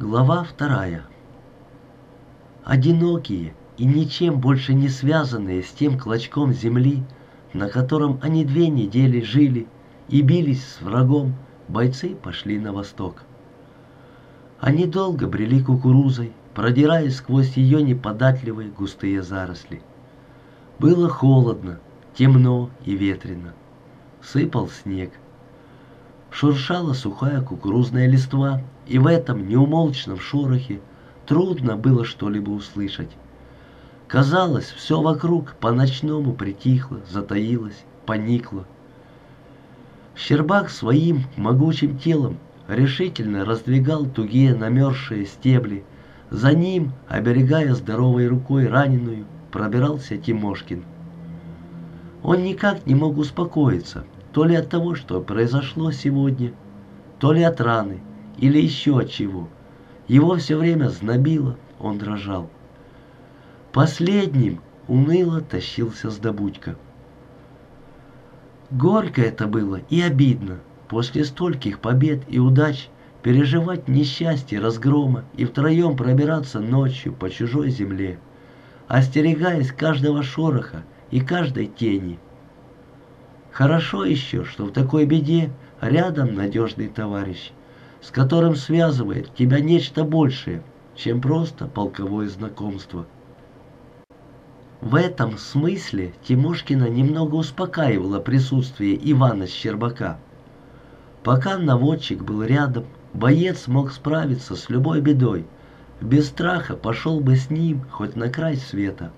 Глава вторая. Одинокие и ничем больше не связанные с тем клочком земли, на котором они две недели жили и бились с врагом, бойцы пошли на восток. Они долго брели кукурузой, продираясь сквозь ее неподатливые густые заросли. Было холодно, темно и ветрено. Сыпал снег. Шуршала сухая кукурузная листва, и в этом неумолчном шорохе трудно было что-либо услышать. Казалось, все вокруг по-ночному притихло, затаилось, поникло. Щербак своим могучим телом решительно раздвигал тугие намерзшие стебли. За ним, оберегая здоровой рукой раненую, пробирался Тимошкин. Он никак не мог успокоиться, то ли от того, что произошло сегодня, то ли от раны, или еще от чего. Его все время знобило, он дрожал. Последним уныло тащился Сдобудько. Горько это было и обидно. После стольких побед и удач переживать несчастье разгрома и втроем пробираться ночью по чужой земле, остерегаясь каждого шороха и каждой тени. Хорошо еще, что в такой беде рядом надежный товарищ, с которым связывает тебя нечто большее, чем просто полковое знакомство. В этом смысле Тимошкина немного успокаивало присутствие Ивана Щербака. Пока наводчик был рядом, боец мог справиться с любой бедой, без страха пошел бы с ним хоть на край света.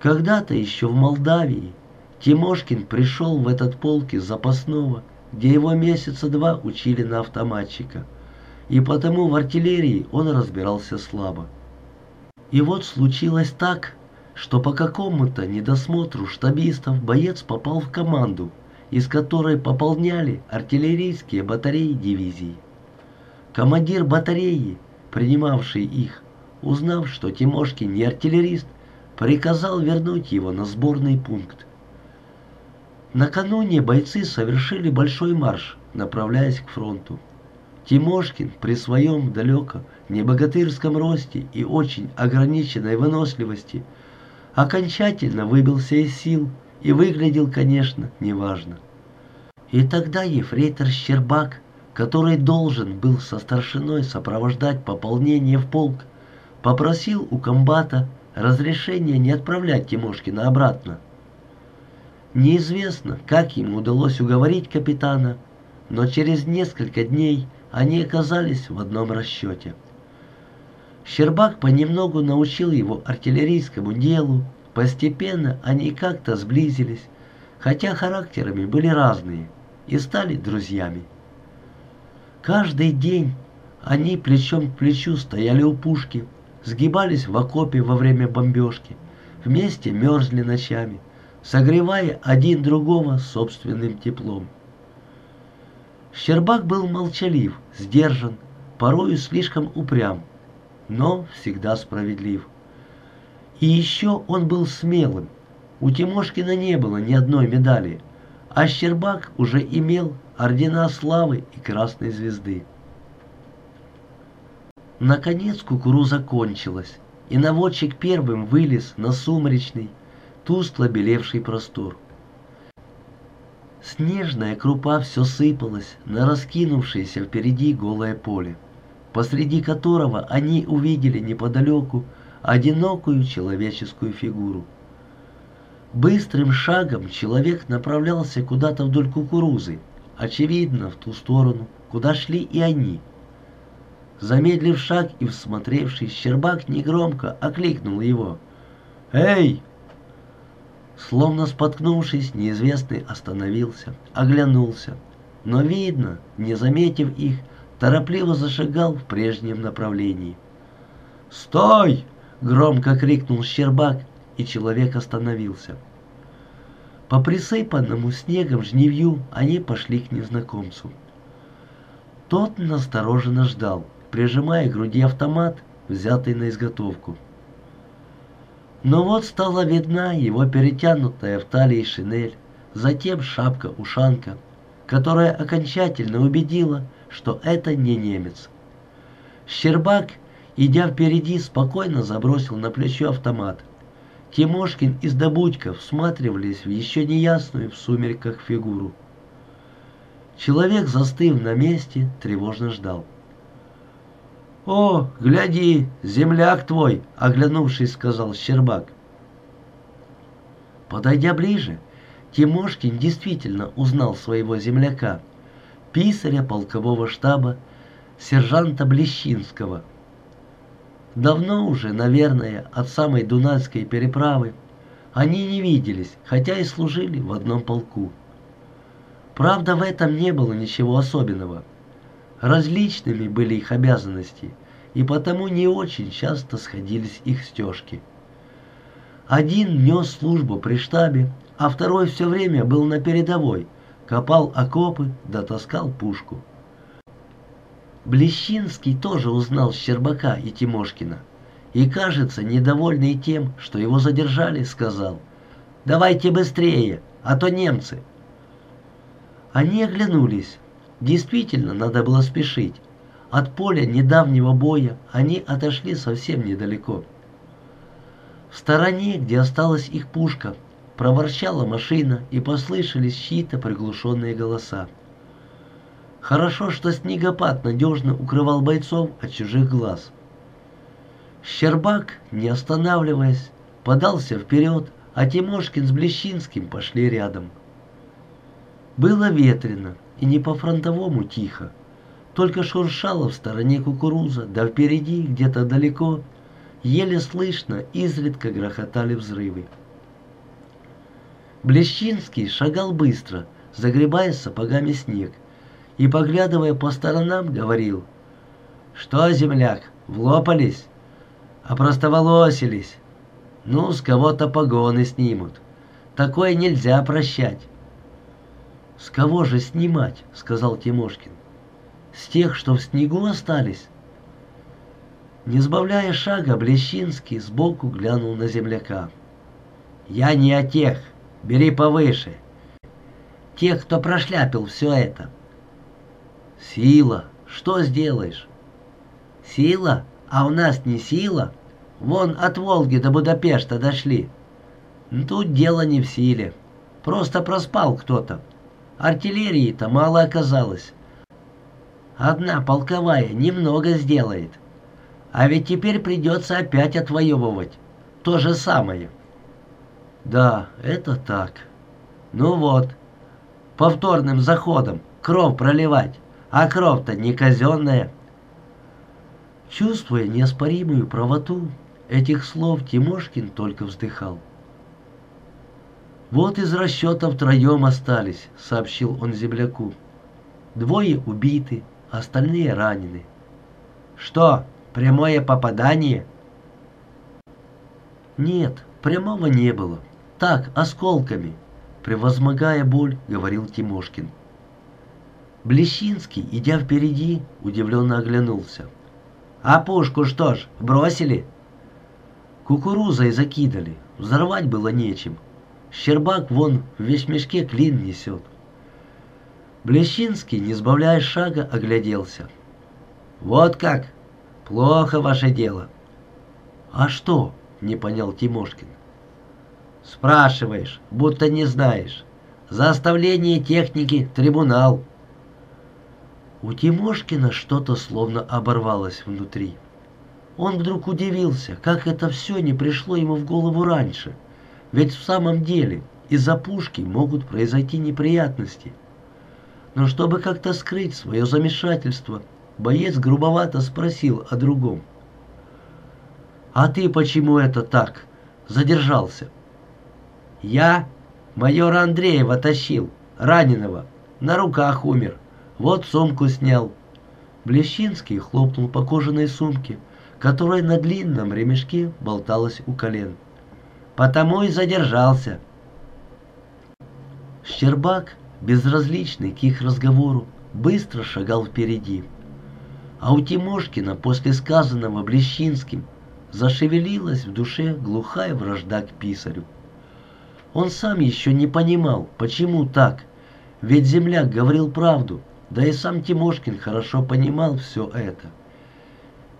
Когда-то еще в Молдавии Тимошкин пришел в этот полк из запасного где его месяца два учили на автоматчика, и потому в артиллерии он разбирался слабо. И вот случилось так, что по какому-то недосмотру штабистов боец попал в команду, из которой пополняли артиллерийские батареи дивизии. Командир батареи, принимавший их, узнав, что Тимошкин не артиллерист, приказал вернуть его на сборный пункт. Накануне бойцы совершили большой марш, направляясь к фронту. Тимошкин при своем далеко небогатырском росте и очень ограниченной выносливости окончательно выбился из сил и выглядел, конечно, неважно. И тогда ефрейтор Щербак, который должен был со старшиной сопровождать пополнение в полк, попросил у комбата разрешения не отправлять Тимошкина обратно. Неизвестно, как ему удалось уговорить капитана, но через несколько дней они оказались в одном расчете. Щербак понемногу научил его артиллерийскому делу, постепенно они как-то сблизились, хотя характерами были разные, и стали друзьями. Каждый день они плечом к плечу стояли у пушки, сгибались в окопе во время бомбежки, вместе мерзли ночами – согревая один другого собственным теплом. Щербак был молчалив, сдержан, порою слишком упрям, но всегда справедлив. И еще он был смелым. У Тимошкина не было ни одной медали, а Щербак уже имел ордена славы и красной звезды. Наконец кукуруза кончилась, и наводчик первым вылез на сумречный, тускло белевший простор. Снежная крупа все сыпалась на раскинувшееся впереди голое поле, посреди которого они увидели неподалеку одинокую человеческую фигуру. Быстрым шагом человек направлялся куда-то вдоль кукурузы, очевидно, в ту сторону, куда шли и они. Замедлив шаг и всмотревшись, Щербак негромко окликнул его. «Эй, Словно споткнувшись, неизвестный остановился, оглянулся. Но, видно, не заметив их, торопливо зашагал в прежнем направлении. «Стой!» — громко крикнул Щербак, и человек остановился. По присыпанному снегом жневью они пошли к незнакомцу. Тот настороженно ждал, прижимая к груди автомат, взятый на изготовку. Но вот стала видна его перетянутая в талии шинель, затем шапка-ушанка, которая окончательно убедила, что это не немец. Щербак, идя впереди, спокойно забросил на плечо автомат. Тимошкин и Сдобудько всматривались в еще неясную в сумерках фигуру. Человек, застыв на месте, тревожно ждал. «О, гляди, земляк твой!» — оглянувшись, сказал Щербак. Подойдя ближе, Тимошкин действительно узнал своего земляка, писаря полкового штаба, сержанта Блещинского. Давно уже, наверное, от самой Дунайской переправы они не виделись, хотя и служили в одном полку. Правда, в этом не было ничего особенного. Различными были их обязанности, и потому не очень часто сходились их стежки. Один нес службу при штабе, а второй все время был на передовой, копал окопы, дотаскал пушку. Блещинский тоже узнал Щербака и Тимошкина. И, кажется, недовольный тем, что его задержали, сказал, «Давайте быстрее, а то немцы». Они оглянулись. Действительно, надо было спешить. От поля недавнего боя они отошли совсем недалеко. В стороне, где осталась их пушка, проворчала машина и послышались чьи-то приглушенные голоса. Хорошо, что снегопад надежно укрывал бойцов от чужих глаз. Щербак, не останавливаясь, подался вперед, а Тимошкин с Блещинским пошли рядом. Было ветрено и не по-фронтовому тихо. Только шуршала в стороне кукуруза, да впереди, где-то далеко, еле слышно, изредка грохотали взрывы. Блещинский шагал быстро, загребая сапогами снег, и, поглядывая по сторонам, говорил, «Что, земляк, влопались? Опростоволосились? Ну, с кого-то погоны снимут. Такое нельзя прощать. «С кого же снимать?» — сказал Тимошкин. «С тех, что в снегу остались?» Не сбавляя шага, Блещинский сбоку глянул на земляка. «Я не о тех. Бери повыше. Тех, кто прошляпил все это». «Сила. Что сделаешь?» «Сила? А у нас не сила. Вон от Волги до Будапешта дошли. Тут дело не в силе. Просто проспал кто-то. Артиллерии-то мало оказалось. Одна полковая немного сделает. А ведь теперь придется опять отвоевывать. То же самое. Да, это так. Ну вот, повторным заходом кровь проливать. А кровь-то не казенная. Чувствуя неоспоримую правоту этих слов, Тимошкин только вздыхал. «Вот из расчета втроем остались», — сообщил он земляку. «Двое убиты, остальные ранены». «Что, прямое попадание?» «Нет, прямого не было. Так, осколками», — превозмогая боль, говорил Тимошкин. Блещинский, идя впереди, удивленно оглянулся. «А пушку что ж, бросили?» «Кукурузой закидали, взорвать было нечем», Щербак вон в вещмешке клин несет. Блещинский, не сбавляя шага, огляделся. «Вот как! Плохо ваше дело!» «А что?» — не понял Тимошкин. «Спрашиваешь, будто не знаешь. За оставление техники трибунал». У Тимошкина что-то словно оборвалось внутри. Он вдруг удивился, как это все не пришло ему в голову раньше — ведь в самом деле из-за пушки могут произойти неприятности. Но чтобы как-то скрыть свое замешательство, боец грубовато спросил о другом. «А ты почему это так? Задержался?» «Я майора Андреева тащил, раненого, на руках умер, вот сумку снял». Блещинский хлопнул по кожаной сумке, которая на длинном ремешке болталась у колен потому и задержался. Щербак, безразличный к их разговору, быстро шагал впереди. А у Тимошкина после сказанного Блещинским зашевелилась в душе глухая вражда к писарю. Он сам еще не понимал, почему так, ведь земляк говорил правду, да и сам Тимошкин хорошо понимал все это.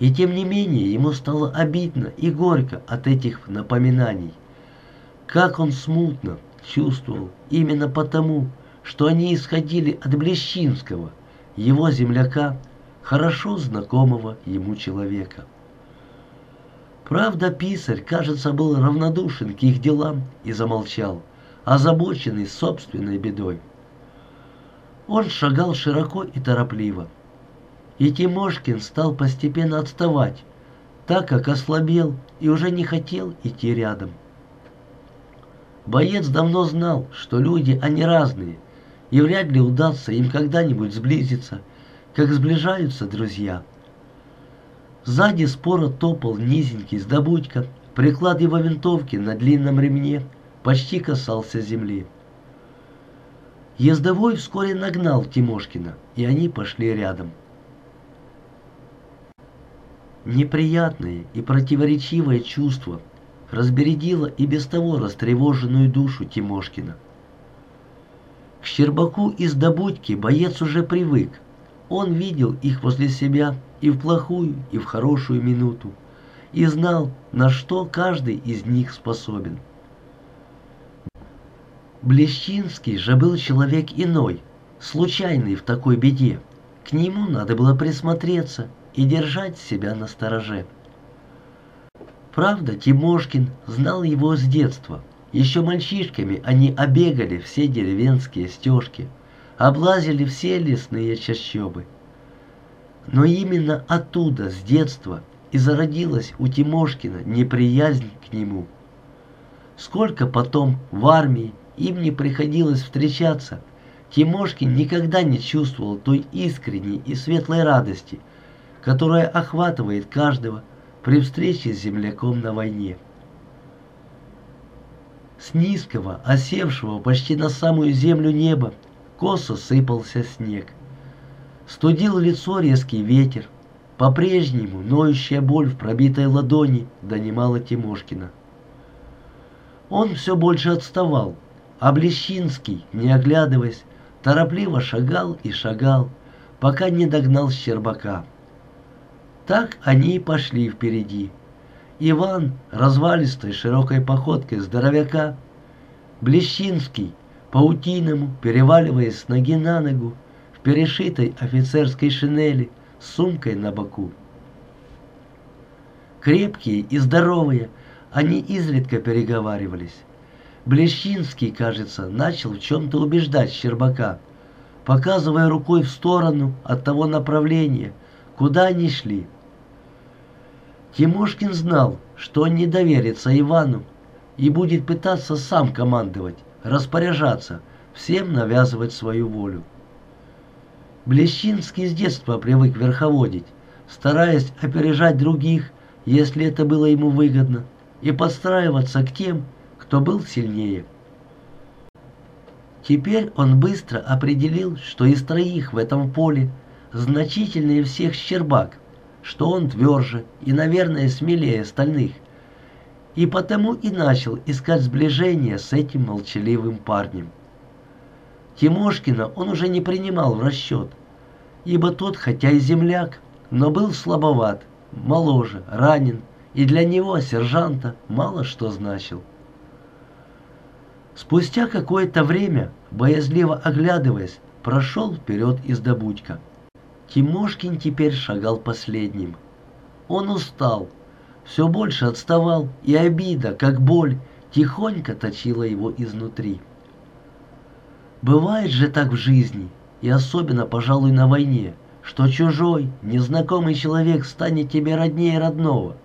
И тем не менее ему стало обидно и горько от этих напоминаний. Как он смутно чувствовал именно потому, что они исходили от Блещинского, его земляка, хорошо знакомого ему человека. Правда, писарь, кажется, был равнодушен к их делам и замолчал, озабоченный собственной бедой. Он шагал широко и торопливо. И Тимошкин стал постепенно отставать, так как ослабел и уже не хотел идти рядом. Боец давно знал, что люди, они разные, и вряд ли удастся им когда-нибудь сблизиться, как сближаются друзья. Сзади споро топал низенький сдобудька, приклад его винтовки на длинном ремне почти касался земли. Ездовой вскоре нагнал Тимошкина, и они пошли рядом. Неприятное и противоречивое чувство разбередило и без того растревоженную душу Тимошкина. К Щербаку из Добудьки боец уже привык. Он видел их возле себя и в плохую, и в хорошую минуту, и знал, на что каждый из них способен. Блещинский же был человек иной, случайный в такой беде. К нему надо было присмотреться и держать себя на стороже. Правда, Тимошкин знал его с детства. Еще мальчишками они обегали все деревенские стежки, облазили все лесные чащобы. Но именно оттуда, с детства, и зародилась у Тимошкина неприязнь к нему. Сколько потом в армии им не приходилось встречаться, Тимошкин никогда не чувствовал той искренней и светлой радости, которая охватывает каждого при встрече с земляком на войне. С низкого, осевшего почти на самую землю неба, косо сыпался снег. Студил лицо резкий ветер. По-прежнему ноющая боль в пробитой ладони донимала Тимошкина. Он все больше отставал, а Блещинский, не оглядываясь, торопливо шагал и шагал, пока не догнал Щербака. Так они и пошли впереди. Иван, развалистой широкой походкой здоровяка, Блещинский, паутиному, переваливаясь с ноги на ногу, в перешитой офицерской шинели, с сумкой на боку. Крепкие и здоровые, они изредка переговаривались. Блещинский, кажется, начал в чем-то убеждать Щербака, показывая рукой в сторону от того направления, куда они шли. Тимошкин знал, что он не доверится Ивану и будет пытаться сам командовать, распоряжаться, всем навязывать свою волю. Блещинский с детства привык верховодить, стараясь опережать других, если это было ему выгодно, и подстраиваться к тем, кто был сильнее. Теперь он быстро определил, что из троих в этом поле значительнее всех Щербак, что он тверже и, наверное, смелее остальных, и потому и начал искать сближение с этим молчаливым парнем. Тимошкина он уже не принимал в расчет, ибо тот, хотя и земляк, но был слабоват, моложе, ранен, и для него, сержанта, мало что значил. Спустя какое-то время, боязливо оглядываясь, прошел вперед из добудька. Тимошкин теперь шагал последним. Он устал, все больше отставал, и обида, как боль, тихонько точила его изнутри. Бывает же так в жизни, и особенно, пожалуй, на войне, что чужой, незнакомый человек станет тебе роднее родного,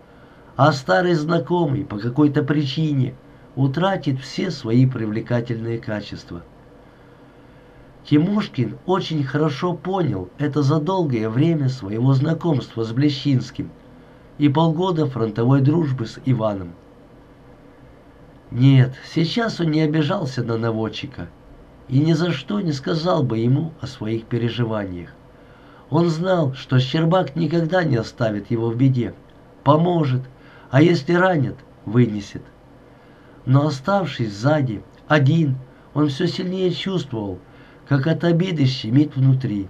а старый знакомый по какой-то причине утратит все свои привлекательные качества. Тимошкин очень хорошо понял это за долгое время своего знакомства с Блещинским и полгода фронтовой дружбы с Иваном. Нет, сейчас он не обижался на наводчика и ни за что не сказал бы ему о своих переживаниях. Он знал, что Щербак никогда не оставит его в беде, поможет, а если ранит, вынесет. Но оставшись сзади, один, он все сильнее чувствовал, как от обиды щемит внутри.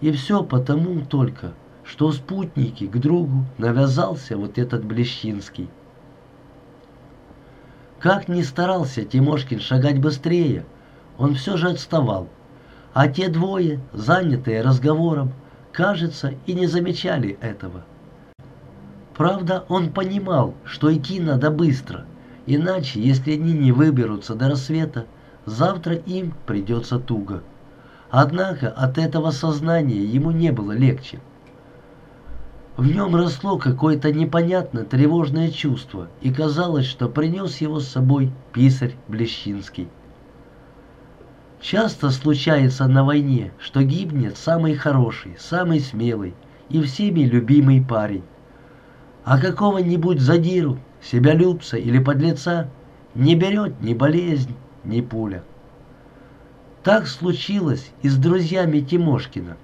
И все потому только, что спутники к другу навязался вот этот Блещинский. Как ни старался Тимошкин шагать быстрее, он все же отставал, а те двое, занятые разговором, кажется, и не замечали этого. Правда, он понимал, что идти надо быстро, иначе, если они не выберутся до рассвета, завтра им придется туго. Однако от этого сознания ему не было легче. В нем росло какое-то непонятное тревожное чувство, и казалось, что принес его с собой писарь Блещинский. Часто случается на войне, что гибнет самый хороший, самый смелый и всеми любимый парень. А какого-нибудь задиру, себялюбца или подлеца не берет ни болезнь, ни пуля. Так случилось и с друзьями Тимошкина.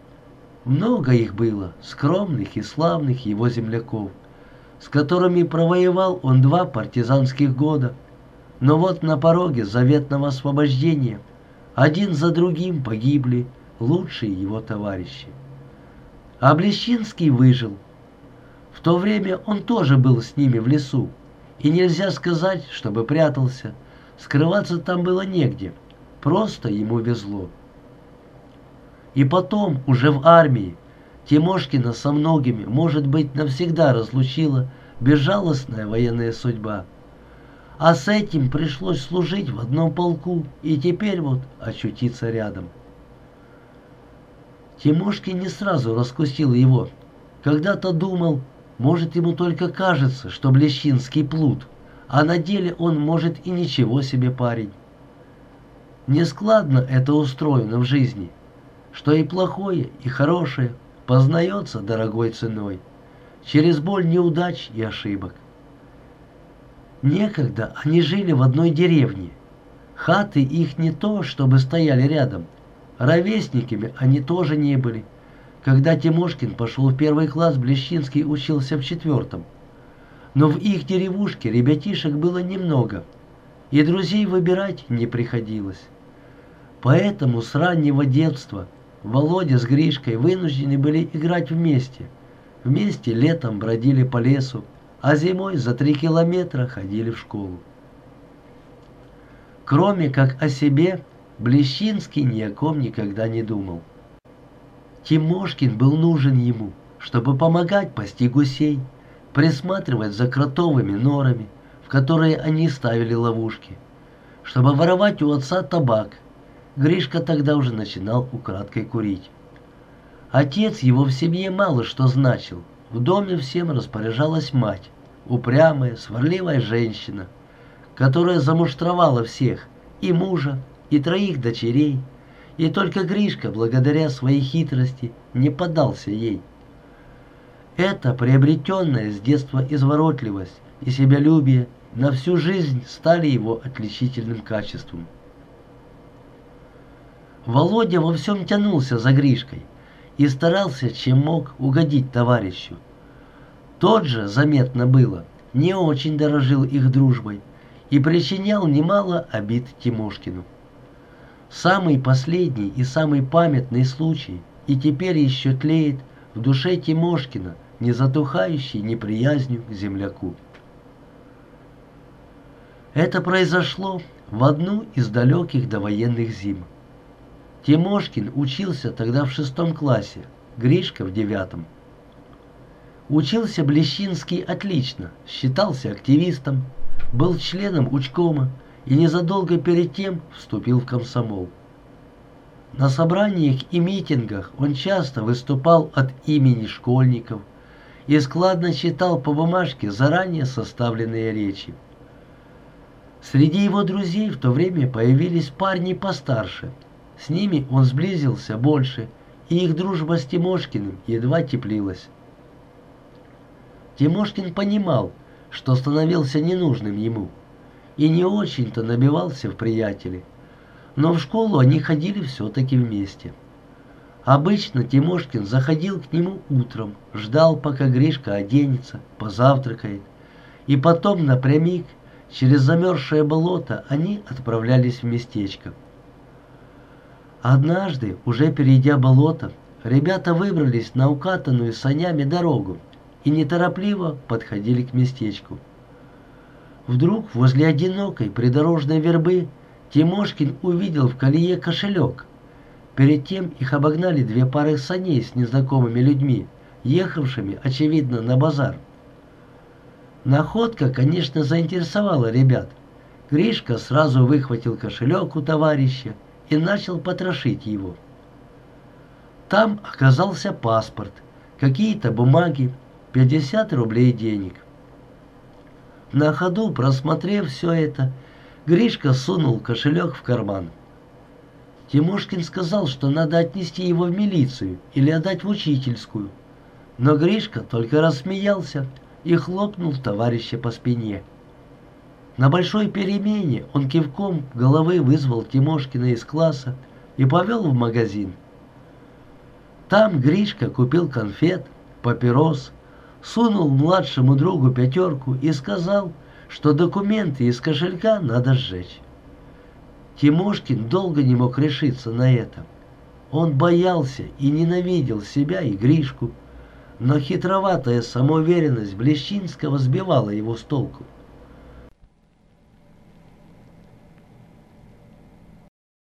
Много их было, скромных и славных его земляков, с которыми провоевал он два партизанских года. Но вот на пороге заветного освобождения один за другим погибли лучшие его товарищи. А Блещинский выжил. В то время он тоже был с ними в лесу, и нельзя сказать, чтобы прятался. Скрываться там было негде – Просто ему везло. И потом, уже в армии, Тимошкина со многими, может быть, навсегда разлучила безжалостная военная судьба. А с этим пришлось служить в одном полку и теперь вот очутиться рядом. Тимошкин не сразу раскусил его. Когда-то думал, может, ему только кажется, что Блещинский плут, а на деле он, может, и ничего себе парень. Нескладно это устроено в жизни, что и плохое, и хорошее познается дорогой ценой, через боль неудач и ошибок. Некогда они жили в одной деревне. Хаты их не то, чтобы стояли рядом. Ровесниками они тоже не были. Когда Тимошкин пошел в первый класс, Блещинский учился в четвертом. Но в их деревушке ребятишек было немного, и друзей выбирать не приходилось. Поэтому с раннего детства Володя с Гришкой вынуждены были играть вместе. Вместе летом бродили по лесу, а зимой за три километра ходили в школу. Кроме как о себе, Блещинский ни о ком никогда не думал. Тимошкин был нужен ему, чтобы помогать пасти гусей, присматривать за кротовыми норами, в которые они ставили ловушки, чтобы воровать у отца табак – Гришка тогда уже начинал украдкой курить. Отец его в семье мало что значил. В доме всем распоряжалась мать, упрямая, сварливая женщина, которая замуштровала всех, и мужа, и троих дочерей, и только Гришка, благодаря своей хитрости, не поддался ей. Это приобретенная с детства изворотливость и себялюбие на всю жизнь стали его отличительным качеством. Володя во всем тянулся за Гришкой и старался, чем мог, угодить товарищу. Тот же, заметно было, не очень дорожил их дружбой и причинял немало обид Тимошкину. Самый последний и самый памятный случай и теперь еще тлеет в душе Тимошкина, не затухающей неприязнью к земляку. Это произошло в одну из далеких довоенных зим. Тимошкин учился тогда в шестом классе, Гришка в девятом. Учился Блещинский отлично, считался активистом, был членом учкома и незадолго перед тем вступил в комсомол. На собраниях и митингах он часто выступал от имени школьников и складно читал по бумажке заранее составленные речи. Среди его друзей в то время появились парни постарше – с ними он сблизился больше, и их дружба с Тимошкиным едва теплилась. Тимошкин понимал, что становился ненужным ему, и не очень-то набивался в приятели. Но в школу они ходили все-таки вместе. Обычно Тимошкин заходил к нему утром, ждал, пока Гришка оденется, позавтракает, и потом напрямик через замерзшее болото они отправлялись в местечко. Однажды, уже перейдя болото, ребята выбрались на укатанную санями дорогу и неторопливо подходили к местечку. Вдруг возле одинокой придорожной вербы Тимошкин увидел в колее кошелек. Перед тем их обогнали две пары саней с незнакомыми людьми, ехавшими, очевидно, на базар. Находка, конечно, заинтересовала ребят. Гришка сразу выхватил кошелек у товарища и начал потрошить его. Там оказался паспорт, какие-то бумаги, 50 рублей денег. На ходу, просмотрев все это, Гришка сунул кошелек в карман. Тимошкин сказал, что надо отнести его в милицию или отдать в учительскую. Но Гришка только рассмеялся и хлопнул товарища по спине. На большой перемене он кивком головы вызвал Тимошкина из класса и повел в магазин. Там Гришка купил конфет, папирос, сунул младшему другу пятерку и сказал, что документы из кошелька надо сжечь. Тимошкин долго не мог решиться на это. Он боялся и ненавидел себя и Гришку, но хитроватая самоуверенность Блещинского сбивала его с толку.